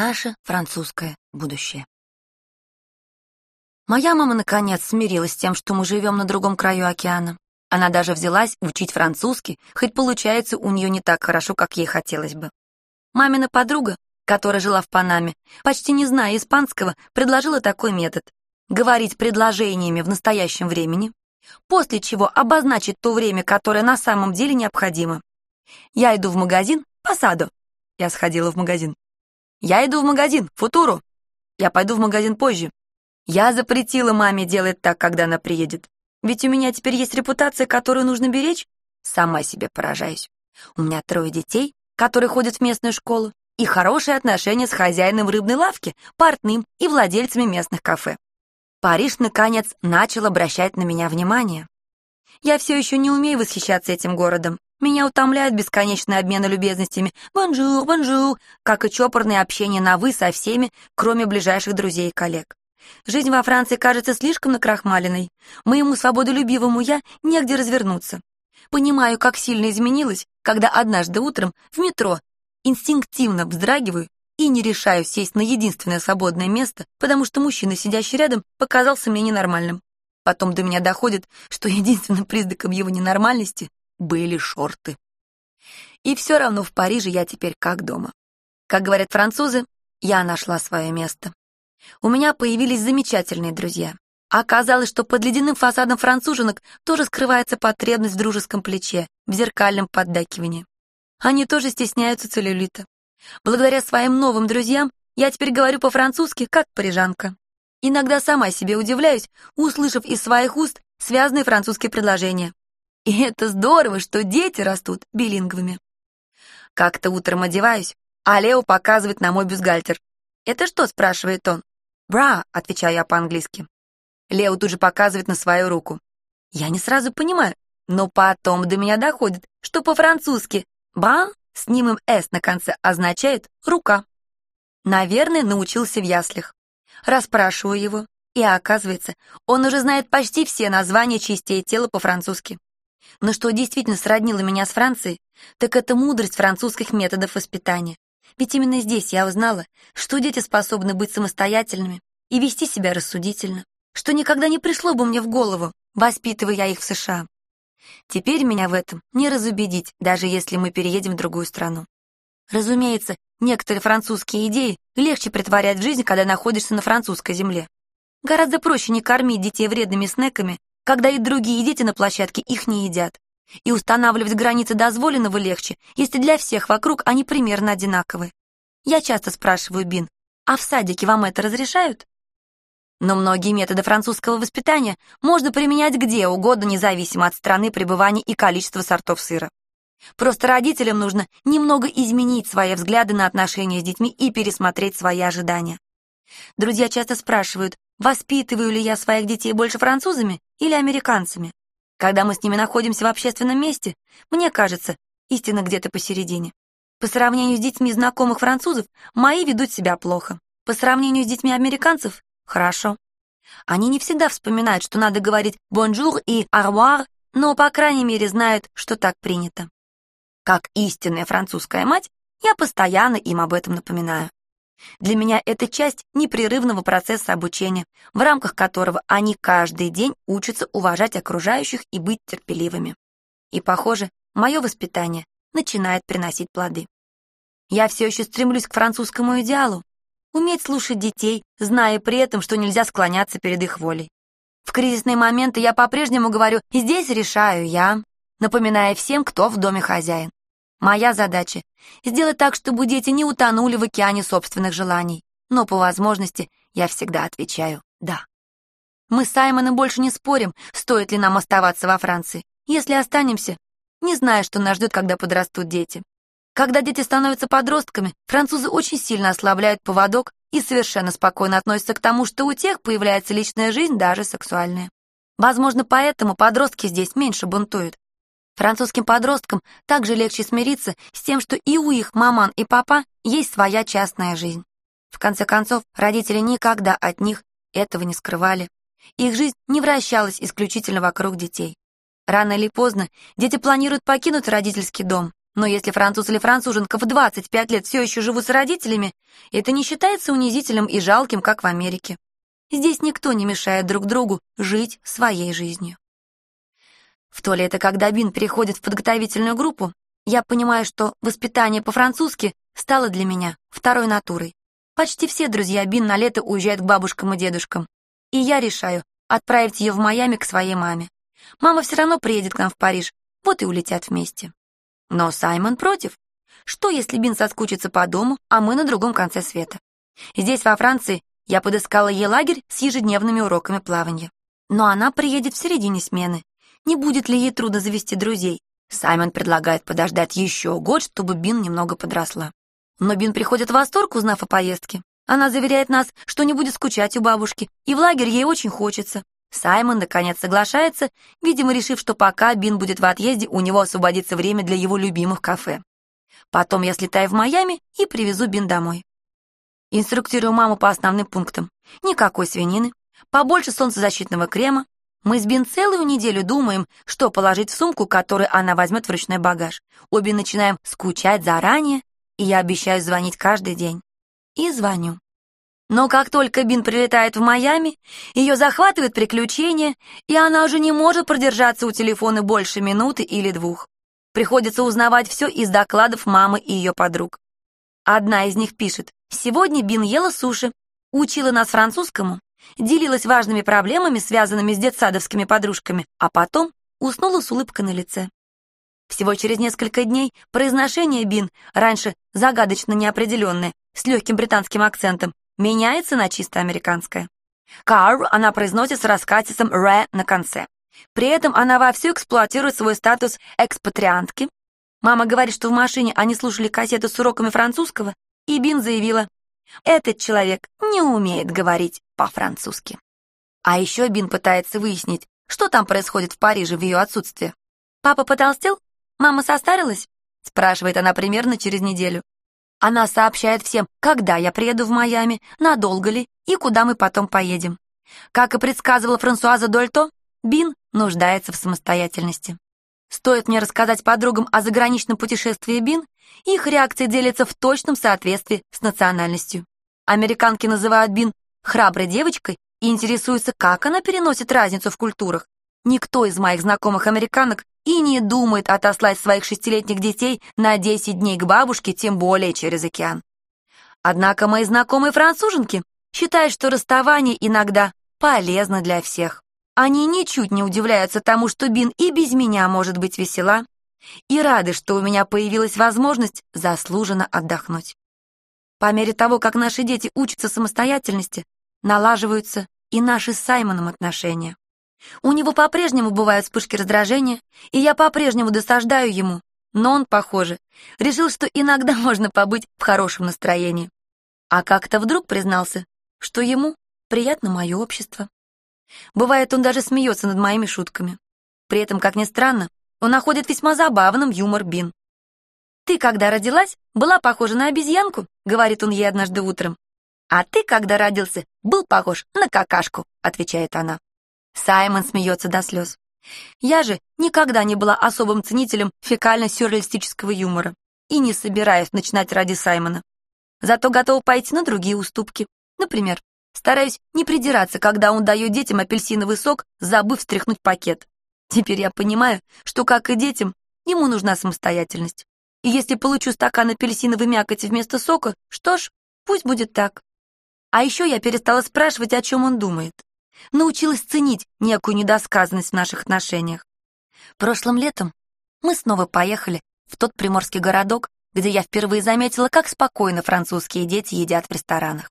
Наше французское будущее. Моя мама, наконец, смирилась с тем, что мы живем на другом краю океана. Она даже взялась учить французский, хоть получается у нее не так хорошо, как ей хотелось бы. Мамина подруга, которая жила в Панаме, почти не зная испанского, предложила такой метод — говорить предложениями в настоящем времени, после чего обозначить то время, которое на самом деле необходимо. Я иду в магазин, посаду. Я сходила в магазин. Я иду в магазин, футуру. Я пойду в магазин позже. Я запретила маме делать так, когда она приедет. Ведь у меня теперь есть репутация, которую нужно беречь. Сама себе поражаюсь. У меня трое детей, которые ходят в местную школу, и хорошие отношения с хозяином рыбной лавки, портным и владельцами местных кафе. Париж, наконец, начал обращать на меня внимание. Я все еще не умею восхищаться этим городом, меня утомляет бесконечный обмен любезностями «bonjour, bonjour», как и чопорное общение на «вы» со всеми, кроме ближайших друзей и коллег. Жизнь во Франции кажется слишком накрахмаленной. Моему свободолюбивому «я» негде развернуться. Понимаю, как сильно изменилась, когда однажды утром в метро инстинктивно вздрагиваю и не решаюсь сесть на единственное свободное место, потому что мужчина, сидящий рядом, показался мне ненормальным. Потом до меня доходит, что единственным признаком его ненормальности были шорты. И все равно в Париже я теперь как дома. Как говорят французы, я нашла свое место. У меня появились замечательные друзья. Оказалось, что под ледяным фасадом француженок тоже скрывается потребность в дружеском плече, в зеркальном поддакивании. Они тоже стесняются целлюлита. Благодаря своим новым друзьям я теперь говорю по-французски, как парижанка. Иногда сама себе удивляюсь, услышав из своих уст связанные французские предложения. И это здорово, что дети растут билингвами. Как-то утром одеваюсь, а Лео показывает на мой бюстгальтер. «Это что?» — спрашивает он. «Бра», — отвечаю я по-английски. Лео тут же показывает на свою руку. Я не сразу понимаю, но потом до меня доходит, что по-французски «бра» с немым «с» на конце означает «рука». Наверное, научился в яслях. Расспрашиваю его, и оказывается, он уже знает почти все названия частей тела по-французски. Но что действительно сроднило меня с Францией, так это мудрость французских методов воспитания. Ведь именно здесь я узнала, что дети способны быть самостоятельными и вести себя рассудительно, что никогда не пришло бы мне в голову, воспитывая их в США. Теперь меня в этом не разубедить, даже если мы переедем в другую страну. Разумеется, некоторые французские идеи легче притворять в жизнь, когда находишься на французской земле. Гораздо проще не кормить детей вредными снеками, когда и другие дети на площадке их не едят. И устанавливать границы дозволенного легче, если для всех вокруг они примерно одинаковы. Я часто спрашиваю Бин, а в садике вам это разрешают? Но многие методы французского воспитания можно применять где угодно, независимо от страны пребывания и количества сортов сыра. Просто родителям нужно немного изменить свои взгляды на отношения с детьми и пересмотреть свои ожидания. Друзья часто спрашивают, воспитываю ли я своих детей больше французами или американцами. Когда мы с ними находимся в общественном месте, мне кажется, истина где-то посередине. По сравнению с детьми знакомых французов, мои ведут себя плохо. По сравнению с детьми американцев — хорошо. Они не всегда вспоминают, что надо говорить «bonjour» и «au revoir», но, по крайней мере, знают, что так принято. Как истинная французская мать, я постоянно им об этом напоминаю. Для меня это часть непрерывного процесса обучения, в рамках которого они каждый день учатся уважать окружающих и быть терпеливыми. И, похоже, мое воспитание начинает приносить плоды. Я все еще стремлюсь к французскому идеалу, уметь слушать детей, зная при этом, что нельзя склоняться перед их волей. В кризисные моменты я по-прежнему говорю «здесь решаю я», напоминая всем, кто в доме хозяин. Моя задача — сделать так, чтобы дети не утонули в океане собственных желаний. Но по возможности я всегда отвечаю «да». Мы с Саймоном больше не спорим, стоит ли нам оставаться во Франции. Если останемся, не знаю, что нас ждет, когда подрастут дети. Когда дети становятся подростками, французы очень сильно ослабляют поводок и совершенно спокойно относятся к тому, что у тех появляется личная жизнь, даже сексуальная. Возможно, поэтому подростки здесь меньше бунтуют. Французским подросткам также легче смириться с тем, что и у их маман и папа есть своя частная жизнь. В конце концов, родители никогда от них этого не скрывали. Их жизнь не вращалась исключительно вокруг детей. Рано или поздно дети планируют покинуть родительский дом, но если француз или француженка в 25 лет все еще живут с родителями, Это не считается унизительным и жалким, как в Америке. Здесь никто не мешает друг другу жить своей жизнью. В то лето, когда Бин переходит в подготовительную группу, я понимаю, что воспитание по-французски стало для меня второй натурой. Почти все друзья Бин на лето уезжают к бабушкам и дедушкам. И я решаю отправить ее в Майами к своей маме. Мама все равно приедет к нам в Париж, вот и улетят вместе. Но Саймон против. Что, если Бин соскучится по дому, а мы на другом конце света? Здесь, во Франции, я подыскала ей лагерь с ежедневными уроками плавания. Но она приедет в середине смены. Не будет ли ей трудно завести друзей? Саймон предлагает подождать еще год, чтобы Бин немного подросла. Но Бин приходит в восторг, узнав о поездке. Она заверяет нас, что не будет скучать у бабушки, и в лагерь ей очень хочется. Саймон, наконец, соглашается, видимо, решив, что пока Бин будет в отъезде, у него освободится время для его любимых кафе. Потом я слетаю в Майами и привезу Бин домой. Инструктирую маму по основным пунктам. Никакой свинины, побольше солнцезащитного крема. Мы с Бин целую неделю думаем, что положить в сумку, которую она возьмет в ручной багаж. Обе начинаем скучать заранее, и я обещаю звонить каждый день. И звоню. Но как только Бин прилетает в Майами, ее захватывает приключение, и она уже не может продержаться у телефона больше минуты или двух. Приходится узнавать все из докладов мамы и ее подруг. Одна из них пишет, «Сегодня Бин ела суши, учила нас французскому, делилась важными проблемами, связанными с детсадовскими подружками, а потом уснула с улыбкой на лице». Всего через несколько дней произношение Бин, раньше загадочно неопределенное, с легким британским акцентом, меняется на чисто американское. «Car» она произносит с раскатистым «ре» на конце. При этом она вовсю эксплуатирует свой статус экспатриантки. Мама говорит, что в машине они слушали кассету с уроками французского, и Бин заявила, «Этот человек не умеет говорить по-французски». А еще Бин пытается выяснить, что там происходит в Париже в ее отсутствие. «Папа потолстел? Мама состарилась?» спрашивает она примерно через неделю. Она сообщает всем, когда я приеду в Майами, надолго ли и куда мы потом поедем. Как и предсказывала Франсуаза Дольто, Бин нуждается в самостоятельности. Стоит мне рассказать подругам о заграничном путешествии Бин, их реакции делятся в точном соответствии с национальностью. Американки называют Бин храброй девочкой и интересуются, как она переносит разницу в культурах. Никто из моих знакомых американок и не думает отослать своих шестилетних детей на 10 дней к бабушке, тем более через океан. Однако мои знакомые француженки считают, что расставание иногда полезно для всех. Они ничуть не удивляются тому, что Бин и без меня может быть весела, и рады, что у меня появилась возможность заслуженно отдохнуть. По мере того, как наши дети учатся самостоятельности, налаживаются и наши с Саймоном отношения. У него по-прежнему бывают вспышки раздражения, и я по-прежнему досаждаю ему, но он, похоже, решил, что иногда можно побыть в хорошем настроении. А как-то вдруг признался, что ему приятно мое общество. Бывает, он даже смеется над моими шутками. При этом, как ни странно, он находит весьма забавным юмор Бин. «Ты, когда родилась, была похожа на обезьянку», — говорит он ей однажды утром. «А ты, когда родился, был похож на какашку», — отвечает она. Саймон смеется до слез. Я же никогда не была особым ценителем фекально-сюрреалистического юмора и не собираюсь начинать ради Саймона. Зато готова пойти на другие уступки. Например, Стараюсь не придираться, когда он дает детям апельсиновый сок, забыв встряхнуть пакет. Теперь я понимаю, что, как и детям, ему нужна самостоятельность. И если получу стакан апельсиновой мякоти вместо сока, что ж, пусть будет так. А еще я перестала спрашивать, о чем он думает. Научилась ценить некую недосказанность в наших отношениях. Прошлым летом мы снова поехали в тот приморский городок, где я впервые заметила, как спокойно французские дети едят в ресторанах.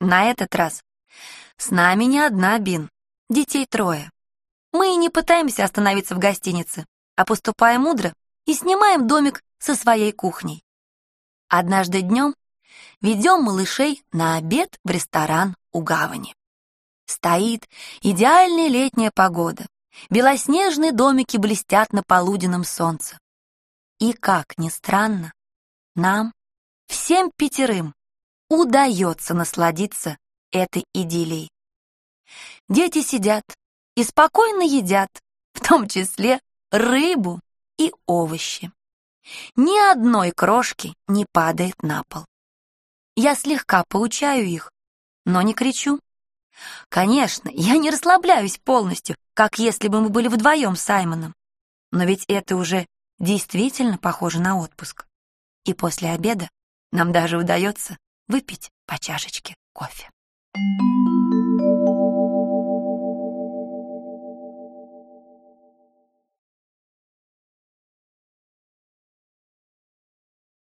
На этот раз с нами не одна Бин, детей трое. Мы и не пытаемся остановиться в гостинице, а поступаем мудро и снимаем домик со своей кухней. Однажды днем ведем малышей на обед в ресторан у гавани. Стоит идеальная летняя погода, белоснежные домики блестят на полуденном солнце. И, как ни странно, нам, всем пятерым, удается насладиться этой идиллией. Дети сидят и спокойно едят, в том числе рыбу и овощи. Ни одной крошки не падает на пол. Я слегка поучаю их, но не кричу. Конечно, я не расслабляюсь полностью, как если бы мы были вдвоем с Саймоном. Но ведь это уже действительно похоже на отпуск. И после обеда нам даже удается выпить по чашечке кофе. Thank you.